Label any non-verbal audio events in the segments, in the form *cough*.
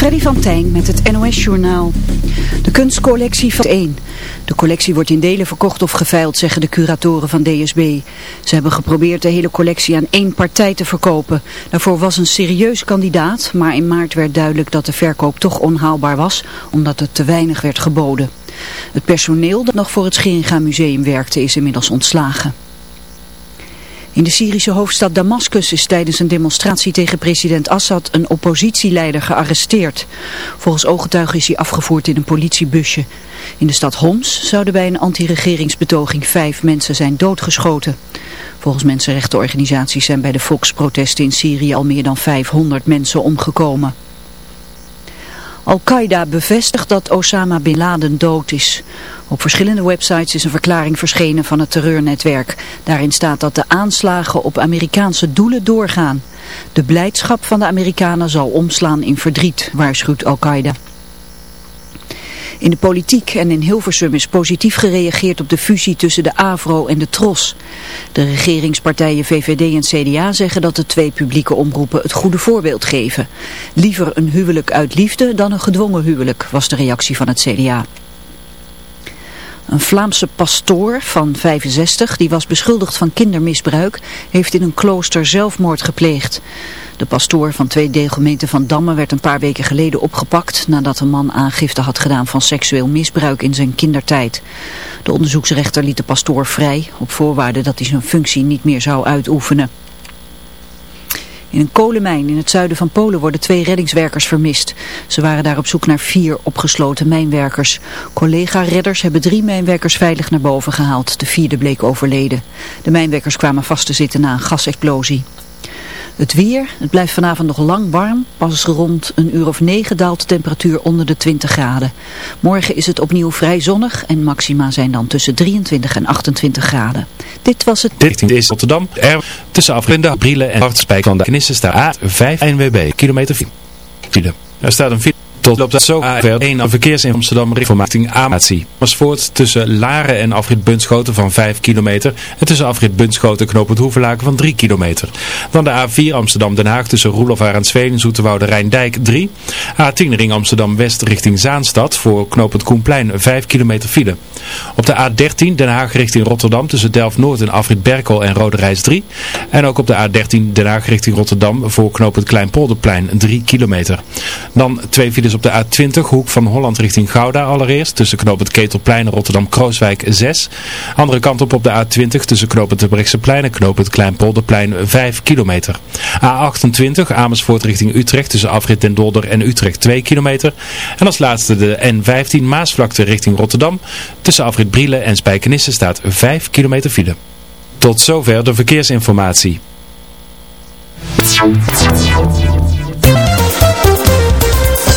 Freddy van Tijn met het NOS-journaal. De kunstcollectie van 1. De collectie wordt in delen verkocht of geveild, zeggen de curatoren van DSB. Ze hebben geprobeerd de hele collectie aan één partij te verkopen. Daarvoor was een serieus kandidaat, maar in maart werd duidelijk dat de verkoop toch onhaalbaar was, omdat er te weinig werd geboden. Het personeel dat nog voor het Scheringa Museum werkte is inmiddels ontslagen. In de Syrische hoofdstad Damascus is tijdens een demonstratie tegen president Assad een oppositieleider gearresteerd. Volgens ooggetuigen is hij afgevoerd in een politiebusje. In de stad Homs zouden bij een anti-regeringsbetoging vijf mensen zijn doodgeschoten. Volgens mensenrechtenorganisaties zijn bij de volksprotesten in Syrië al meer dan 500 mensen omgekomen. Al-Qaeda bevestigt dat Osama Bin Laden dood is. Op verschillende websites is een verklaring verschenen van het terreurnetwerk. Daarin staat dat de aanslagen op Amerikaanse doelen doorgaan. De blijdschap van de Amerikanen zal omslaan in verdriet, waarschuwt Al-Qaeda. In de politiek en in Hilversum is positief gereageerd op de fusie tussen de AVRO en de TROS. De regeringspartijen VVD en CDA zeggen dat de twee publieke omroepen het goede voorbeeld geven. Liever een huwelijk uit liefde dan een gedwongen huwelijk, was de reactie van het CDA. Een Vlaamse pastoor van 65, die was beschuldigd van kindermisbruik, heeft in een klooster zelfmoord gepleegd. De pastoor van twee deelgemeenten van Damme werd een paar weken geleden opgepakt nadat een man aangifte had gedaan van seksueel misbruik in zijn kindertijd. De onderzoeksrechter liet de pastoor vrij op voorwaarde dat hij zijn functie niet meer zou uitoefenen. In een kolenmijn in het zuiden van Polen worden twee reddingswerkers vermist. Ze waren daar op zoek naar vier opgesloten mijnwerkers. Collega-redders hebben drie mijnwerkers veilig naar boven gehaald. De vierde bleek overleden. De mijnwerkers kwamen vast te zitten na een gasexplosie. Het weer, het blijft vanavond nog lang warm. Pas rond een uur of negen daalt de temperatuur onder de 20 graden. Morgen is het opnieuw vrij zonnig en maxima zijn dan tussen 23 en 28 graden. Dit was het... Dit is Rotterdam. Er tussen Afrinden, Brielen en Hartspijk van de Knissen staat A5 NWB, kilometer 4. Er staat een tot op dat zo A1 verkeers in Amsterdam richting Amatie. voort tussen Laren en Afrit Bunschoten van 5 kilometer. En tussen Afrit Bunschoten en Knoop Hoevelaken van 3 kilometer. Dan de A4 Amsterdam-Den Haag tussen Roelof Arendsveen en Zoeterwoude Rijndijk 3. A10 ring Amsterdam-West richting Zaanstad voor Knoop het Koenplein 5 kilometer file. Op de A13 Den Haag richting Rotterdam tussen Delft-Noord en Afrit Berkel en Rode Reis 3. En ook op de A13 Den Haag richting Rotterdam voor Knoop het Kleinpolderplein 3 kilometer. Dan twee files op de A20, hoek van Holland richting Gouda allereerst. Tussen knoop het Ketelplein en Rotterdam-Krooswijk 6. Andere kant op op de A20 tussen knoop het Brechtseplein en knoop het Kleinpolderplein 5 kilometer. A28 Amersfoort richting Utrecht tussen Afrit den Dolder en Utrecht 2 kilometer. En als laatste de N15 Maasvlakte richting Rotterdam. Tussen Afrit Brielen en Spijkenisse staat 5 kilometer file. Tot zover de verkeersinformatie.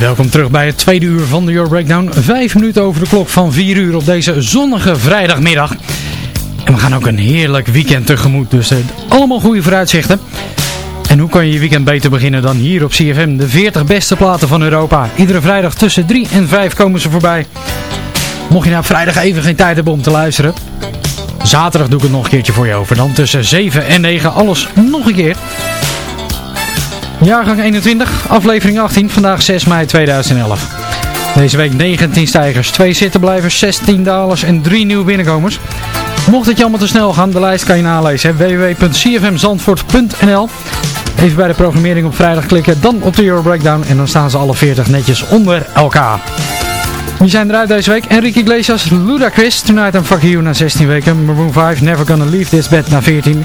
Welkom terug bij het tweede uur van de Euro Breakdown. Vijf minuten over de klok van vier uur op deze zonnige vrijdagmiddag. En we gaan ook een heerlijk weekend tegemoet, dus eh, allemaal goede vooruitzichten. En hoe kan je je weekend beter beginnen dan hier op CFM? De 40 beste platen van Europa. Iedere vrijdag tussen 3 en 5 komen ze voorbij. Mocht je nou vrijdag even geen tijd hebben om te luisteren. Zaterdag doe ik het nog een keertje voor je over. Dan tussen 7 en 9 alles nog een keer. Jaargang 21, aflevering 18, vandaag 6 mei 2011. Deze week 19 stijgers, 2 zittenblijvers, 16 dalers en 3 nieuwe binnenkomers. Mocht het allemaal te snel gaan, de lijst kan je nalezen. www.cfmzandvoort.nl Even bij de programmering op vrijdag klikken, dan op de Euro Breakdown en dan staan ze alle 40 netjes onder elkaar. Wie zijn eruit deze week? Enrique Iglesias, Ludacris, Tonight I'm Fuck You na 16 weken. Maroon 5, Never Gonna Leave This Bed na 14.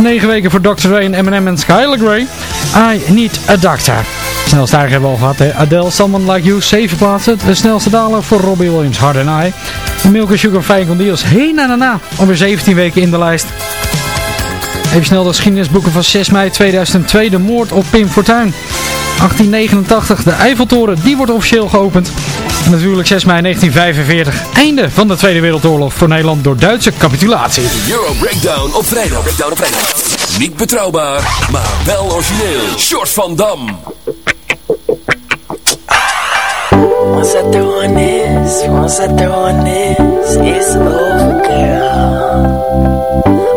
9 weken voor Dr. Dre en Eminem en Skylar Grey. I Need a Doctor. Snelste hebben we al gehad. Hè? Adele, Someone Like You, 7 plaatsen. De snelste daler voor Robbie Williams, Hard and I. Milk Sugar Fine Condios, heen na na na. Alweer 17 weken in de lijst. Even snel de geschiedenisboeken van 6 mei 2002. De moord op Pim Fortuyn. 1889, de Eiffeltoren, die wordt officieel geopend. En natuurlijk 6 mei 1945, einde van de Tweede Wereldoorlog voor Nederland door Duitse capitulatie. Euro Breakdown op vrijdag. Breakdown op vrijdag. Niet betrouwbaar, maar wel origineel. Short van Dam. Once I throw on this, once I throw on this, it's over, girl.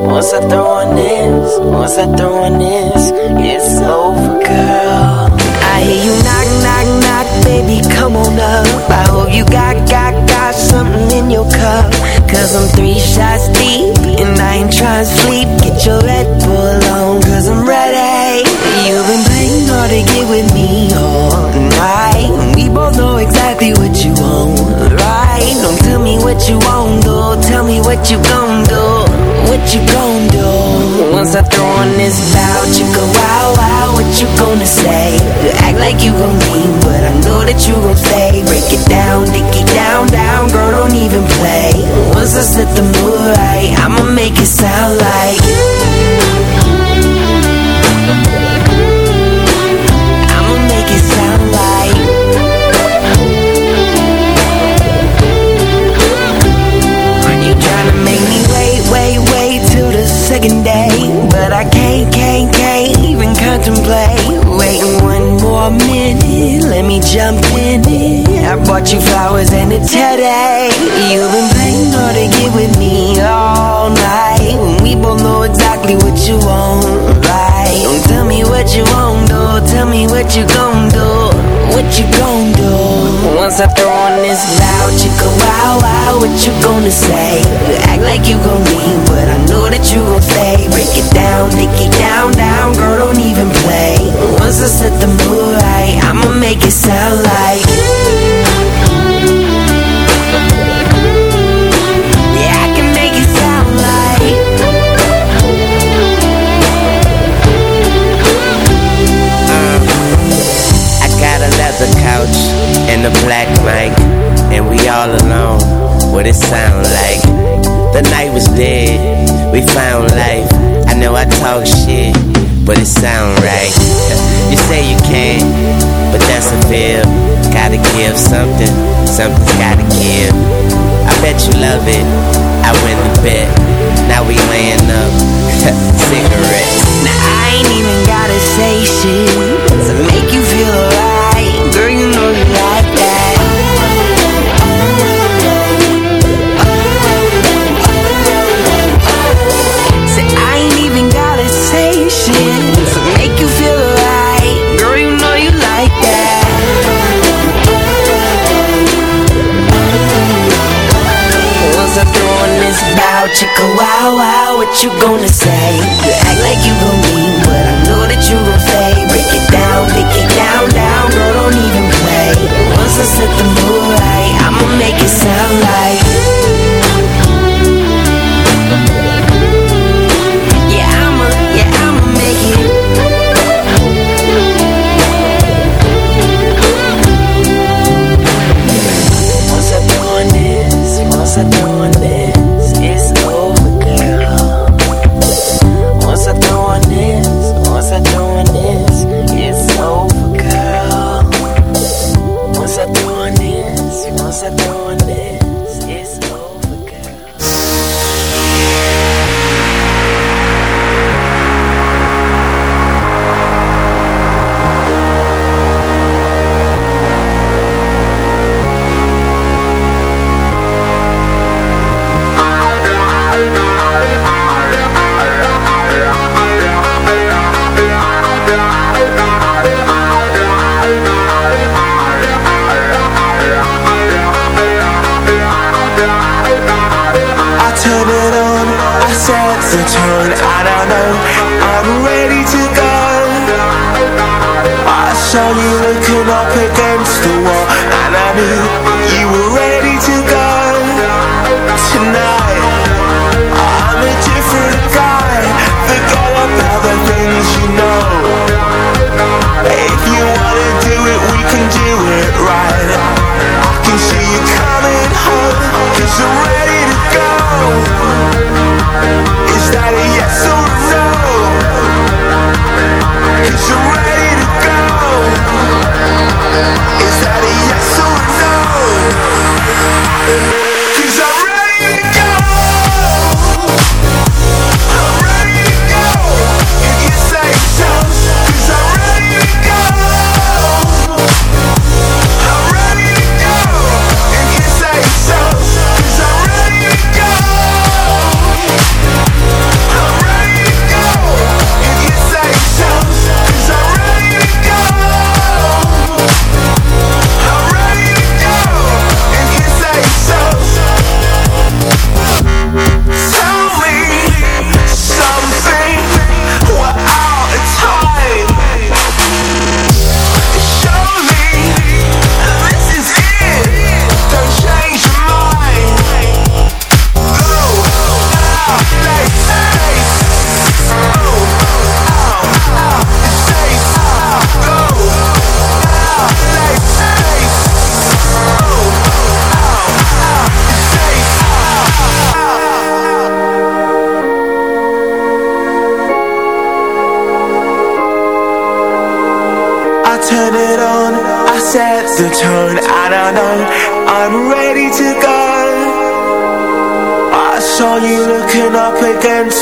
Once I throw on this, once I throw on this, it's over, girl. I hear you knock, knock, knock, baby, come on up. I hope you got, got, got something in your. Cause I'm three shots deep, and I ain't trying to sleep. Get your Red Bull on, cause I'm ready. You've been playing hard to get with me all night. And we both know exactly what you what you want, though. Tell me what you gon' do. What you gon' do? Once I throw on this bout, you go wow wow. What you gonna say? You act like you gon' leave, but I know that you gon' stay. Break it down, dick it down, down, girl, don't even play. Once I set the mood right, I'ma make it sound like. Minute, let me bought you flowers and a teddy. You've been playing hard to get with me all night. We both know exactly what you want, right? Don't tell me what you want, though Tell me what you gon' do. What you gon' do? Once I throw on this loud go wow, wow What you gonna say? You act like you gon' leave But I know that you gon' stay Break it down, take it down, down Girl, don't even play. Once I set the mood right I'ma make it sound like and a black mic, and we all alone. What it sound like? The night was dead, we found life. I know I talk shit, but it sound right. You say you can't, but that's a fib. Gotta give something, something's gotta give. I bet you love it. I win the bet. Now we laying up *laughs* cigarettes. Now I ain't even gotta say shit to make you feel alright. Girl, you know you like bow, wow wow, what you gonna say? You act like you gon' leave, but I know that you gon' stay. Break it down, break it down, down, girl, don't even play. Once I set the mood right, I'ma make it sound like.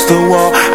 The wall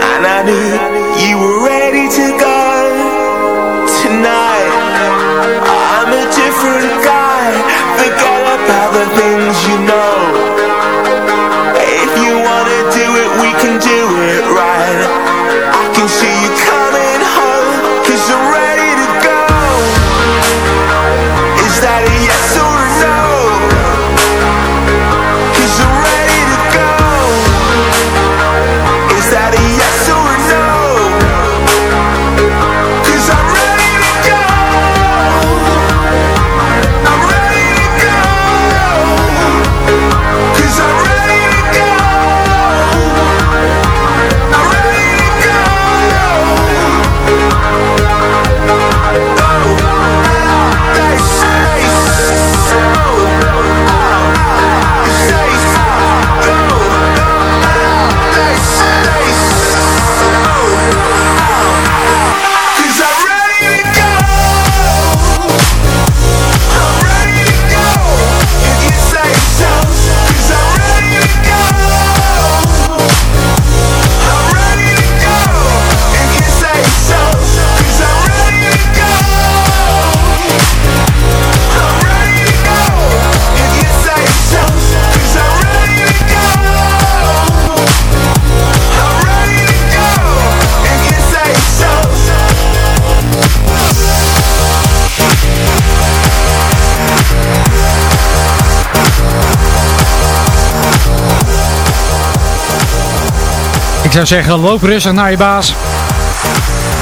Ik zou zeggen, loop rustig naar je baas.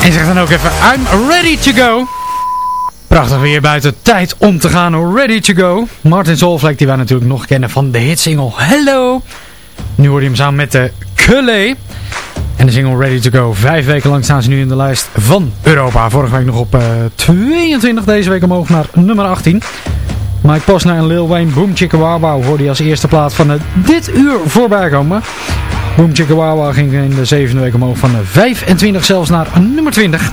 En zeg dan ook even, I'm ready to go. Prachtig weer buiten. Tijd om te gaan. Ready to go. Martin Solvlek, die wij natuurlijk nog kennen van de hitsingle Hello. Nu hoor je hem samen met de Culé. En de single Ready to Go. Vijf weken lang staan ze nu in de lijst van Europa. Vorige week nog op eh, 22. Deze week omhoog naar nummer 18. Mike Posner en Lil Wayne Boom Chicka Wow hoorde als eerste plaat van eh, dit uur voorbij komen. Boom Wow ging in de zevende week omhoog van eh, 25 zelfs naar nummer 20.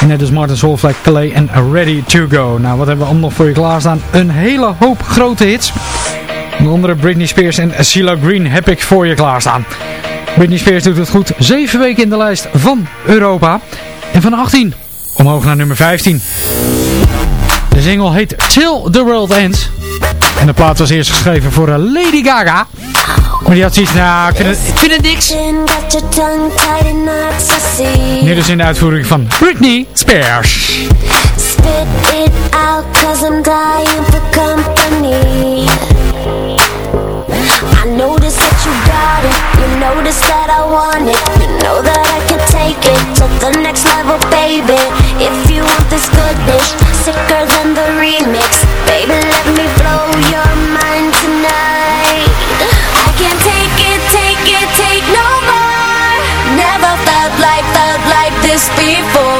En net als Martin Solveig, Calais en Ready to Go. Nou, wat hebben we allemaal nog voor je klaarstaan? Een hele hoop grote hits. Onder andere Britney Spears en CeeLo Green heb ik voor je klaarstaan. Britney Spears doet het goed. Zeven weken in de lijst van Europa. En van 18 omhoog naar nummer 15. De single heet Till the World Ends. En de plaat was eerst geschreven voor eh, Lady Gaga. Maar die had zoiets, nou, ik vind in de uitvoering van Britney Spears. Spit it out, cause I'm dying for company. I notice that you got it. You notice that I want it. You know that I can take it to the next level, baby. If you want this good dish sicker than the remix, baby, let me blow your mind. before.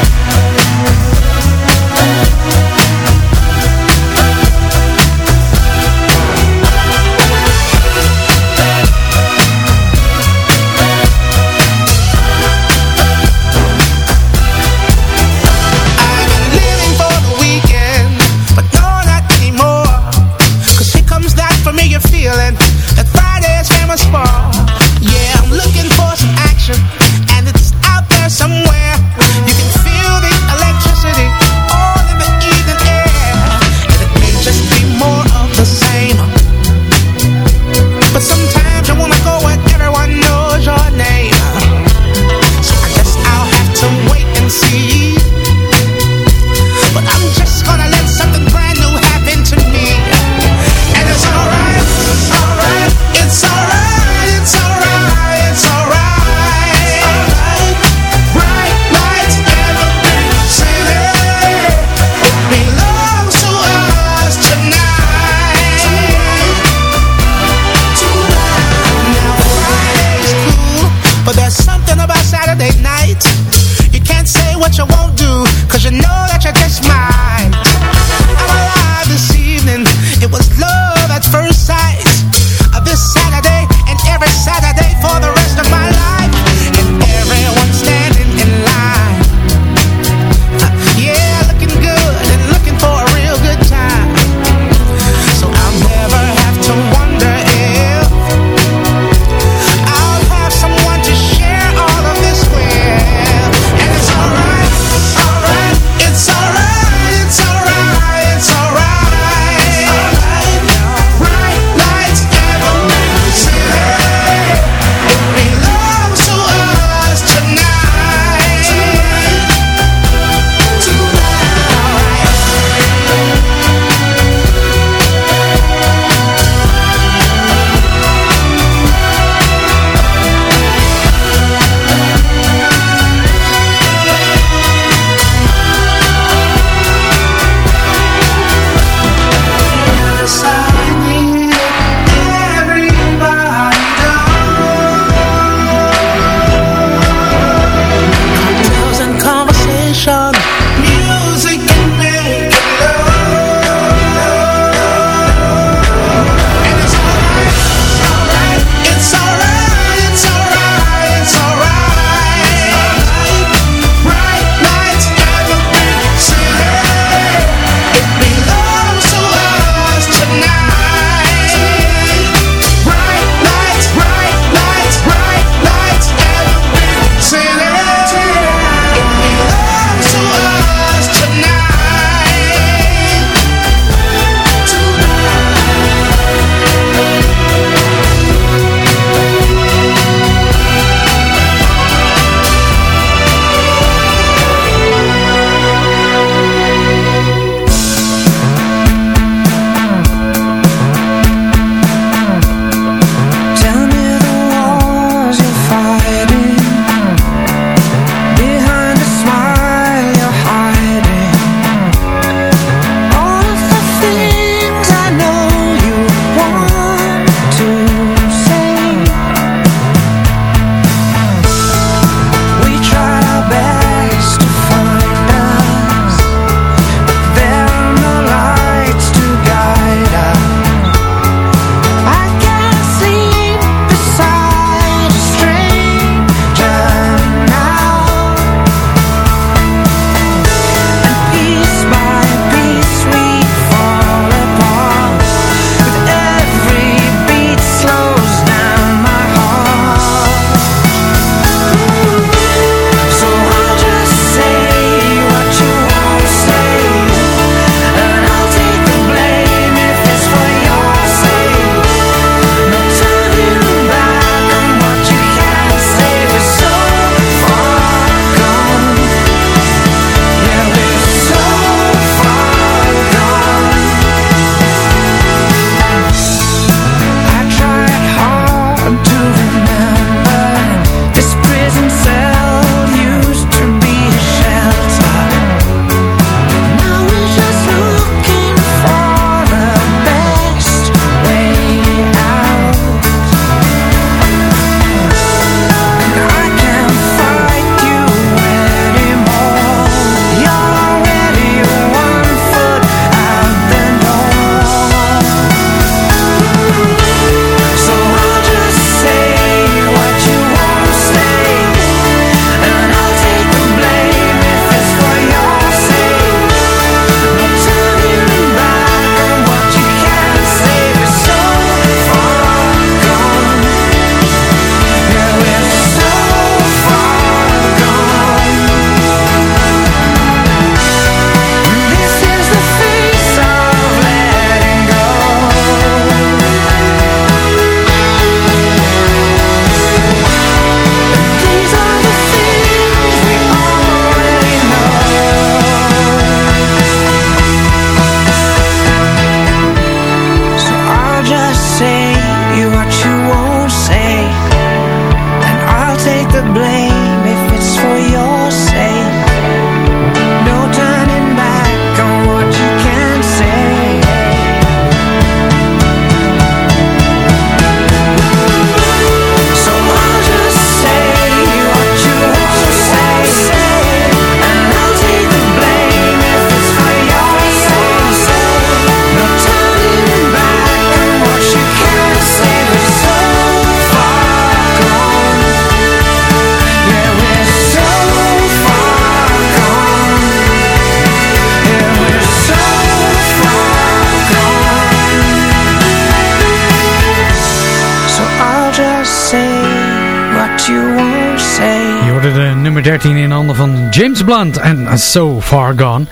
James Blunt en So Far Gone.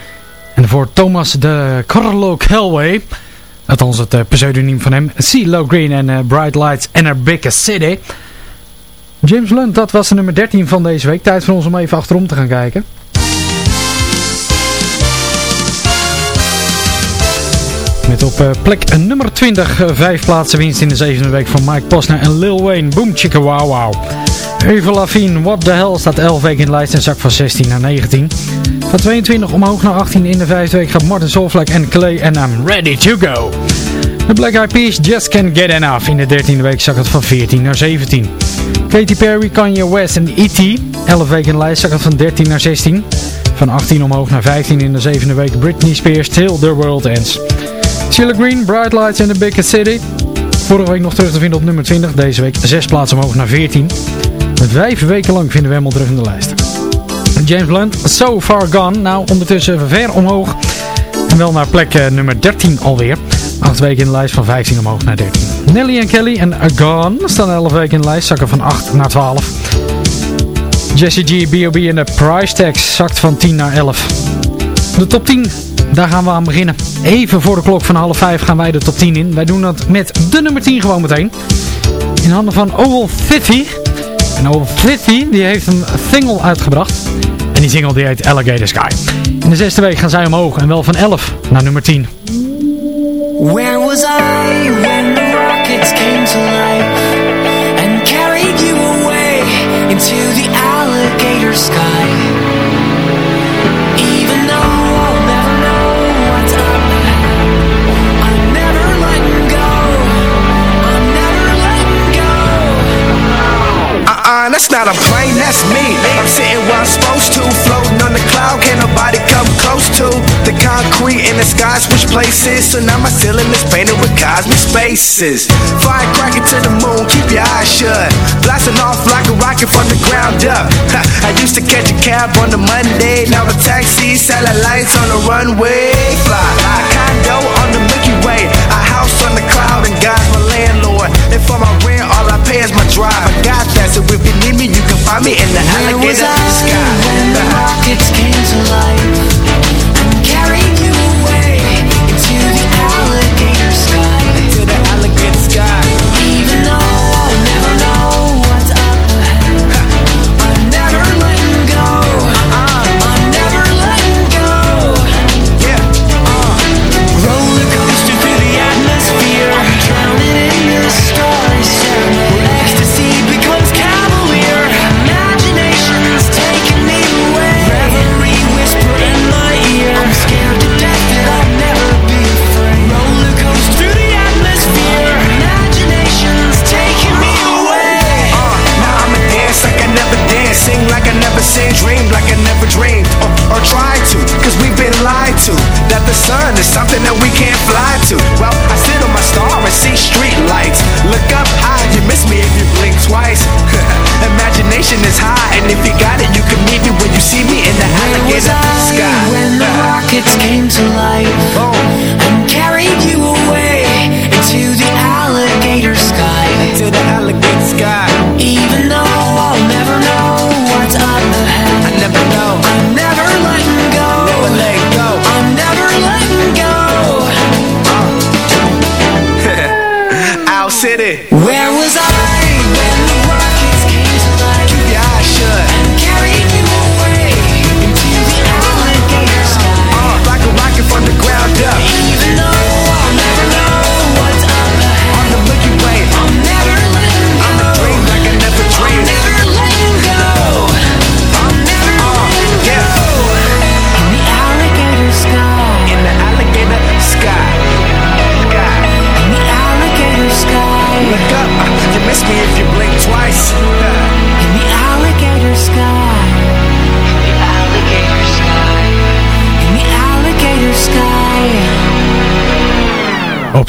En voor Thomas de Carlo Calway, althans het uh, pseudoniem van hem, CeeLo Green en uh, Bright Lights en A Big City. James Blunt, dat was de nummer 13 van deze week. Tijd voor ons om even achterom te gaan kijken. Met op uh, plek nummer 20 uh, vijf plaatsen winst in de zevende week van Mike Posner en Lil Wayne. Boom chicka wow wow. Eva Lafine, What the Hell, staat 11 weken in de lijst en zak van 16 naar 19. Van 22 omhoog naar 18 in de vijfde week gaat Martin Solvlek en Clay en I'm ready to go. De Black Eyed Peas, Just Can't Get Enough. In de 13e week zak het van 14 naar 17. Katy Perry, Kanye West en E.T. 11 weken in de lijst zak van 13 naar 16. Van 18 omhoog naar 15 in de zevende week Britney Spears, Till the World Ends. Sheila Green, Bright Lights in the Big City. Vorige week nog terug te vinden op nummer 20. Deze week 6 plaatsen omhoog naar 14. Vijf weken lang vinden we hem al terug in de lijst. James Blunt, So Far Gone. Nou, ondertussen ver omhoog. En wel naar plek uh, nummer 13 alweer. Acht weken in de lijst van 15 omhoog naar 13. Nelly en Kelly en Gone staan 11 weken in de lijst. Zakken van 8 naar 12. Jesse G, B.O.B. en de Price Tags zakt van 10 naar 11. De top 10 daar gaan we aan beginnen. Even voor de klok van half vijf gaan wij de top 10 in. Wij doen dat met de nummer 10 gewoon meteen. In handen van Owl Fitty. En Owl Fitty die heeft een single uitgebracht. En die single die heet Alligator Sky. In de zesde week gaan zij omhoog en wel van 11 naar nummer 10. Where was I when the rockets came to life And carried you away into the alligator sky that's not a plane, that's me. I'm sitting where I'm supposed to, floating on the cloud, can't nobody come close to the concrete in the sky. Switch places, so now my ceiling is painted with cosmic spaces. Firecracker to the moon, keep your eyes shut. Blasting off like a rocket from the ground up. I used to catch a cab on the Monday, now a taxi, satellites on the runway. Fly, a condo on the Milky Way, a house on the cloud, and God's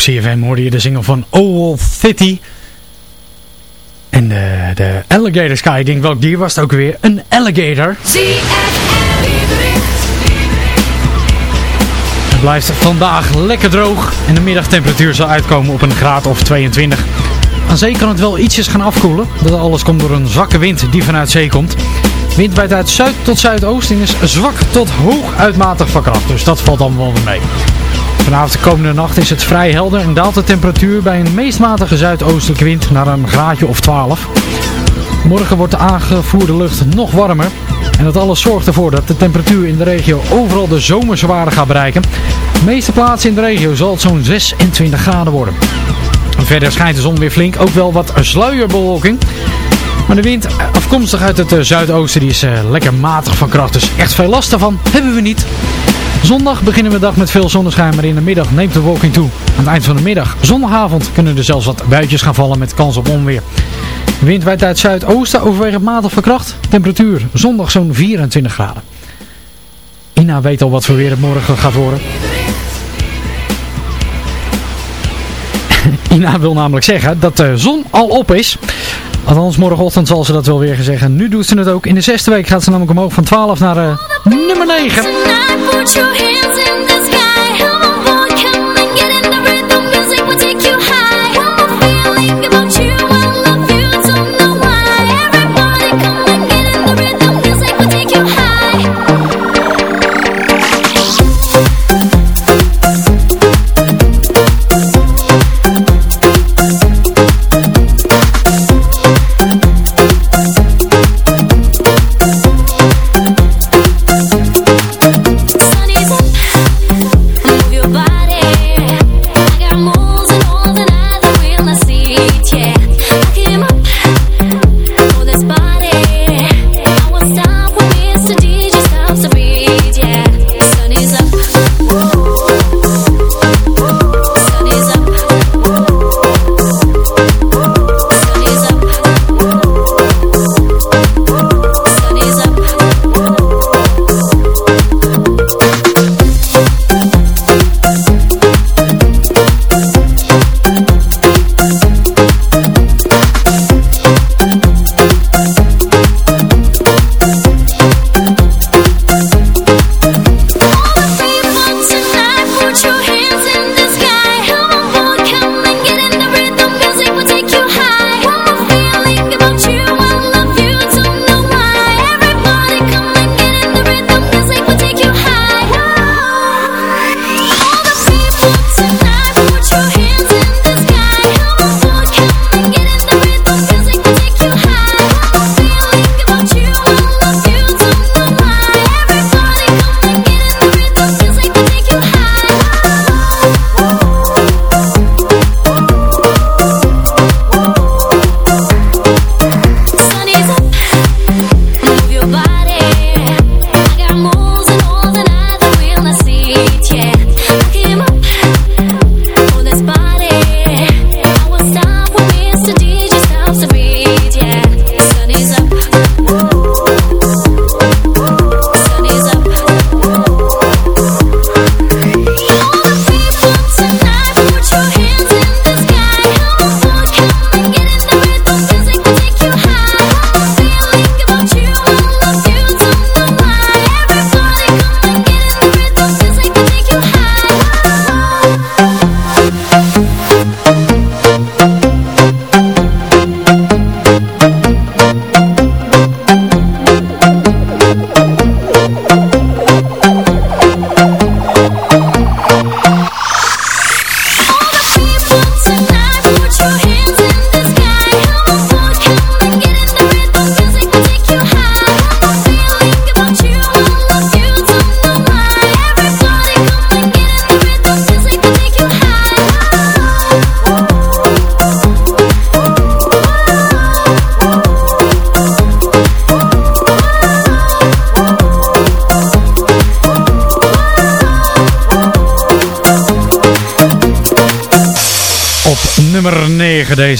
CFM hoorde je de single van Owl City. En de, de Alligator Sky, ik denk welk dier was het ook weer? Een alligator. Het blijft vandaag lekker droog en de middagtemperatuur zal uitkomen op een graad of 22. Aan zee kan het wel ietsjes gaan afkoelen. Dat alles komt door een zwakke wind die vanuit zee komt. Wind waait uit zuid tot zuidoosten en is zwak tot hoog uitmatig van kracht. Dus dat valt dan wel mee. Vanavond de komende nacht is het vrij helder en daalt de temperatuur bij een meest matige zuidoostelijke wind naar een graadje of 12. Morgen wordt de aangevoerde lucht nog warmer. En dat alles zorgt ervoor dat de temperatuur in de regio overal de zomerse waarde gaat bereiken. De meeste plaatsen in de regio zal het zo'n 26 graden worden. Verder schijnt de zon weer flink, ook wel wat sluierbewolking. Maar de wind afkomstig uit het eh, zuidoosten die is eh, lekker matig van kracht. Dus echt veel last daarvan hebben we niet. Zondag beginnen we de dag met veel zonneschijn, maar in de middag neemt de wolking toe. Aan het eind van de middag, zondagavond, kunnen er zelfs wat buitjes gaan vallen met kans op onweer. Wind waait uit zuidoosten overwegend matig van kracht. Temperatuur zondag zo'n 24 graden. Ina weet al wat voor weer het morgen gaat worden. *laughs* Ina wil namelijk zeggen dat de zon al op is. Althans, morgenochtend zal ze dat wel weer zeggen. Nu doet ze het ook. In de zesde week gaat ze namelijk omhoog van 12 naar uh, nummer 9.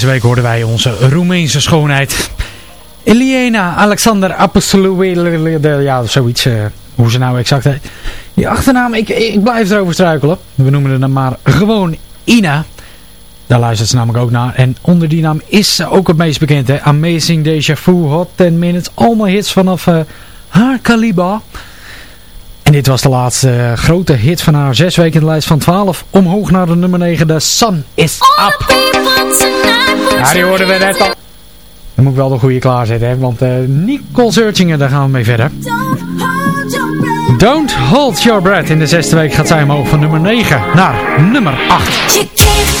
Deze week hoorden wij onze Roemeense schoonheid. Eliena Alexander Apostolou. Ja, zoiets. eh, hoe ze nou exact heet. Die achternaam, ik, ik blijf erover struikelen. We noemen haar maar gewoon Ina. Daar luistert ze namelijk ook naar. En onder die naam is ze ook het meest bekend. Hè? Amazing Deja Vu, Hot 10 Minutes. Allemaal hits vanaf eh, haar kaliber. En dit was de laatste eh, grote hit van haar. Zes weken in de lijst van 12. Omhoog naar de nummer 9. The Sun is Up. Ja, die hoorden we net al. Dan moet ik wel de goede klaarzetten, hè? want uh, Nicole Searchingen, daar gaan we mee verder. Don't Hold Your Breath. In de zesde week gaat zij omhoog van nummer 9 naar nummer 8.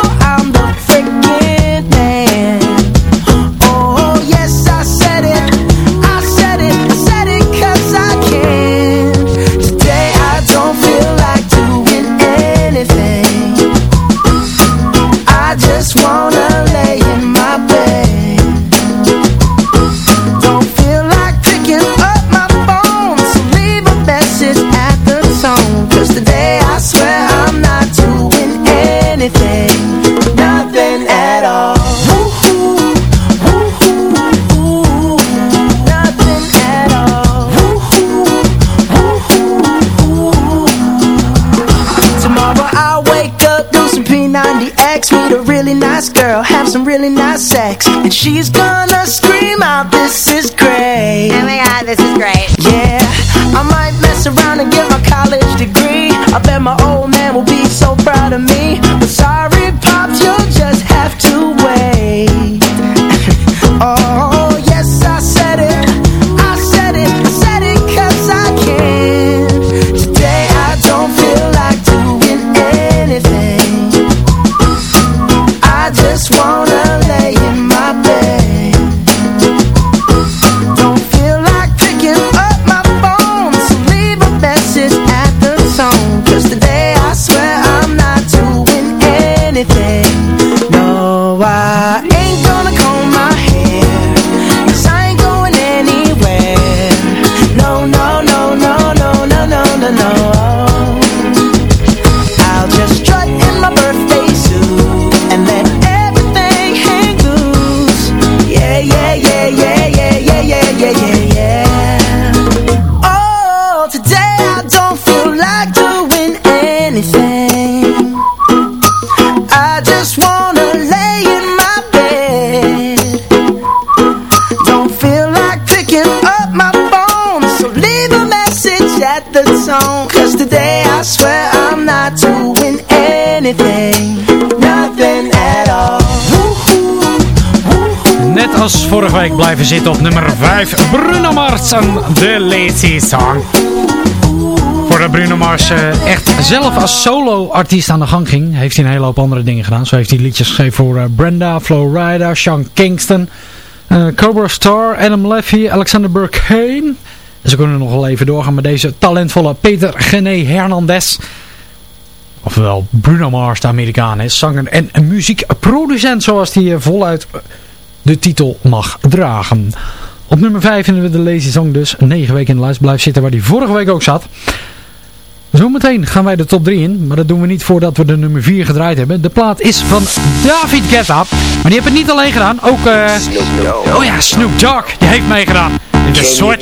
week blijven zitten op nummer 5. Bruno Mars en The Lazy Song. Voordat Bruno Mars eh, echt zelf als solo-artiest aan de gang ging, heeft hij een hele hoop andere dingen gedaan. Zo heeft hij liedjes geschreven voor eh, Brenda, Florida, Sean Kingston, eh, Cobra Star, Adam Levy, Alexander. En ze kunnen nog wel even doorgaan met deze talentvolle Peter Gené Hernandez. Ofwel Bruno Mars, de Amerikaan is, zanger en muziekproducent zoals hij voluit de titel mag dragen. Op nummer 5 vinden we de Lazy Song dus 9 weken in de lijst blijft zitten waar die vorige week ook zat. Zometeen gaan wij de top 3 in, maar dat doen we niet voordat we de nummer 4 gedraaid hebben. De plaat is van David Guetta, maar die heeft het niet alleen gedaan, ook eh oh ja, Snoop Dogg, die heeft meegedaan. In de soort...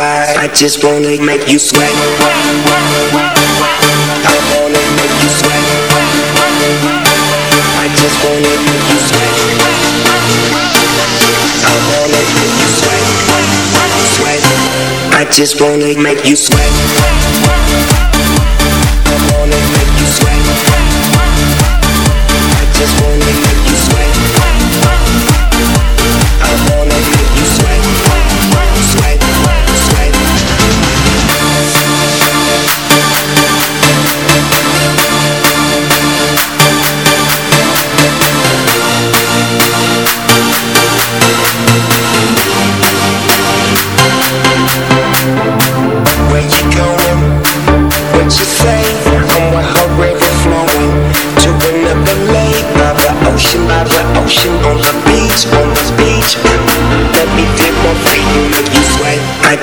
slide I just wanna make you sweat. I wanna make you sweat. I just wanna make you sweat. I wanna make you sweat. Sweat. I just wanna make you sweat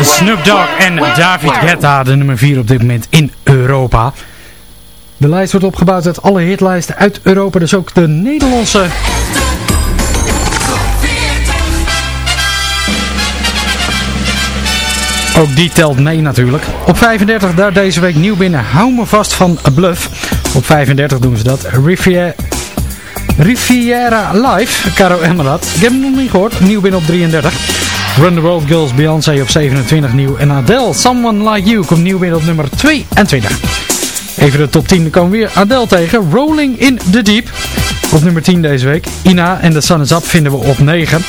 Snoop Dogg en David Guetta, de nummer 4 op dit moment in Europa. De lijst wordt opgebouwd uit alle hitlijsten uit Europa, dus ook de Nederlandse Ook die telt mee natuurlijk. Op 35 daar deze week nieuw binnen. Hou me vast van Bluff. Op 35 doen ze dat. Riviera, Riviera Live. Caro Emerald. Ik heb hem nog niet gehoord. Nieuw binnen op 33. Run the World Girls Beyoncé op 27 nieuw. En Adele Someone Like You komt nieuw binnen op nummer 22. Even de top 10. Dan komen we weer Adele tegen. Rolling in the Deep. Op nummer 10 deze week. Ina en The Sun Is Up vinden we op 9.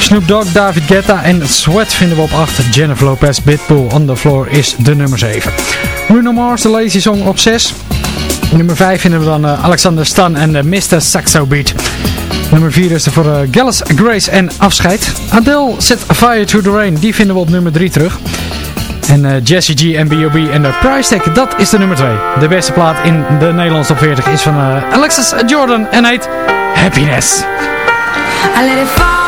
Snoop Dogg, David Guetta en Sweat vinden we op 8. Jennifer Lopez, Pitbull, On The Floor is de nummer 7. Bruno Mars, The Lazy Song op 6. Nummer 5 vinden we dan uh, Alexander Stan en uh, Mr. Saxo Beat. Nummer 4 is er voor uh, Gallus Grace en Afscheid. Adele, Set Fire to the Rain, die vinden we op nummer 3 terug. En uh, Jesse G en B.O.B. en de Price Tag, dat is de nummer 2. De beste plaat in de Nederlandse top 40 is van uh, Alexis Jordan en heet Happiness. I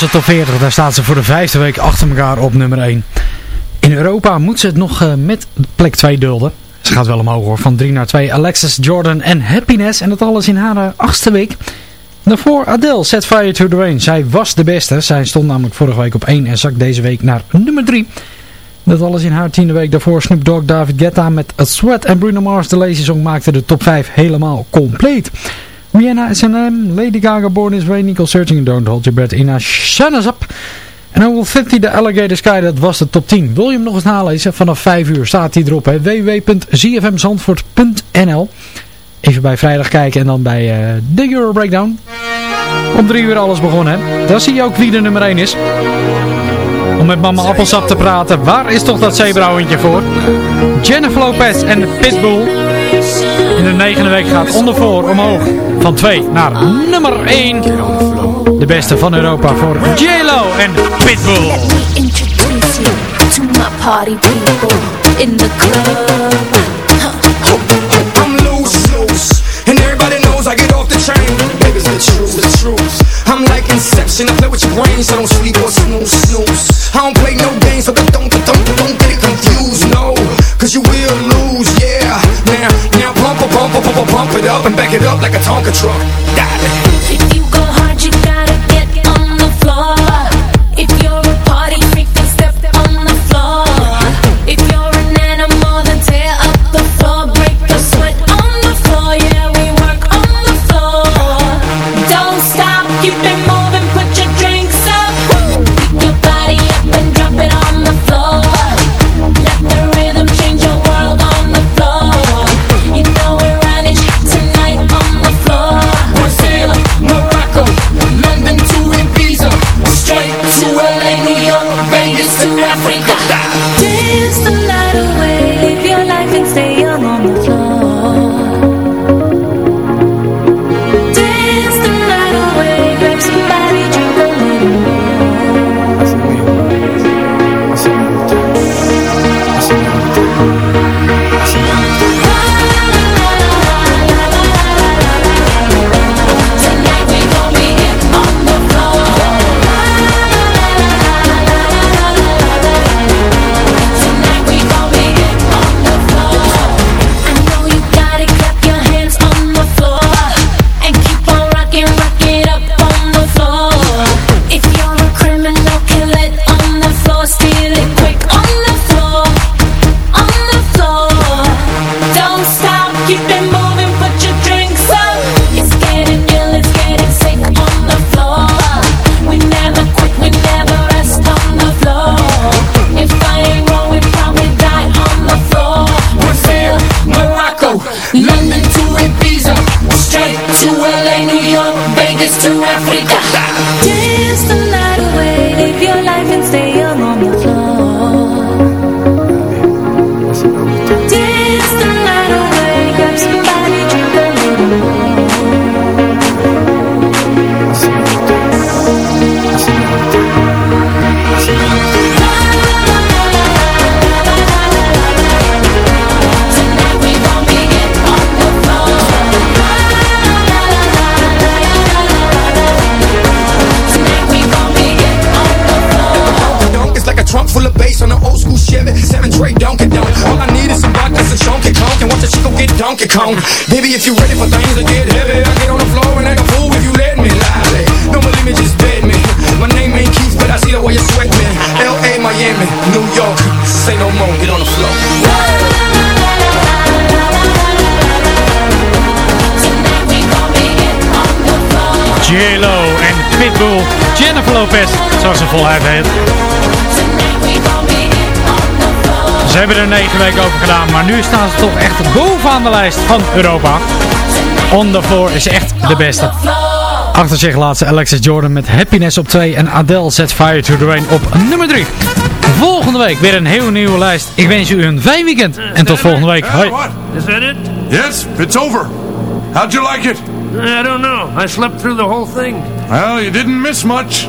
Nederlandse top 40, daar staat ze voor de vijfde week achter elkaar op nummer 1. In Europa moet ze het nog eh, met plek 2 dulden. Ze gaat wel omhoog hoor, van 3 naar 2. Alexis Jordan en Happiness. En dat alles in haar eh, achtste week. Daarvoor Adele, Set Fire to the Rain. Zij was de beste. Zij stond namelijk vorige week op 1 en zakt deze week naar nummer 3. Dat alles in haar tiende week. Daarvoor Snoop Dogg, David Guetta met A Sweat en Bruno Mars. De Lazy Song maakte de top 5 helemaal compleet. Rihanna, S&M, Lady Gaga, Born This Way, Nicole Searching, Don't Hold Your Breath, Ina, Shut Us Up. En dan 50 de Alligator Sky, dat was de top 10. Wil je hem nog eens nalezen? Vanaf 5 uur staat hij erop. www.zfmzandvoort.nl Even bij vrijdag kijken en dan bij eh, de Euro Breakdown. Om 3 uur alles begonnen. Hè? Daar zie je ook wie de nummer 1 is. Om met mama Appelsap te praten. Waar is toch dat zeebrouwentje voor? Jennifer Lopez en Pitbull. In de negende week gaat ondervoor omhoog. Van 2 naar nummer 1. De beste van Europa voor J-Lo en Pitbull. in the club. I'm loose, loose, and everybody knows I get off the train. Baby's the truth, the truth. I'm like Inception, I play with your brains, I don't sleep or snooze, snooze. I don't play no games, so don't, don't, it up and back it up like a Tonka truck. Dale. If LA, New York, Vegas to Africa. Dance the night away, live your life and stay young Tray Donkey Donk. All I need is some vodka, some chunky conk, and watch a chico get Donkey Kong. Baby, if you ready for things to get heavy, I get on the floor and act a fool if you let me lie. Don't believe me, just bet me. My name ain't Keith, but I see the way you sweat me. L.A., Miami, New York. Say no more, get on the floor. J-Lo en Pitbull. Jennifer Lopez, zoals ze voluit heet. Ze hebben er negen weken over gedaan, maar nu staan ze toch echt bovenaan de lijst van Europa. On the Floor is echt de beste. Achter zich laat ze Alexis Jordan met Happiness op 2 en Adele zet Fire to the Rain op nummer 3. Volgende week weer een heel nieuwe lijst. Ik wens u een fijn weekend en tot volgende week. Hoi. Is that it? Yes, it's over. How'd you like it? I don't know. I slept through the whole thing. Well, you didn't miss much.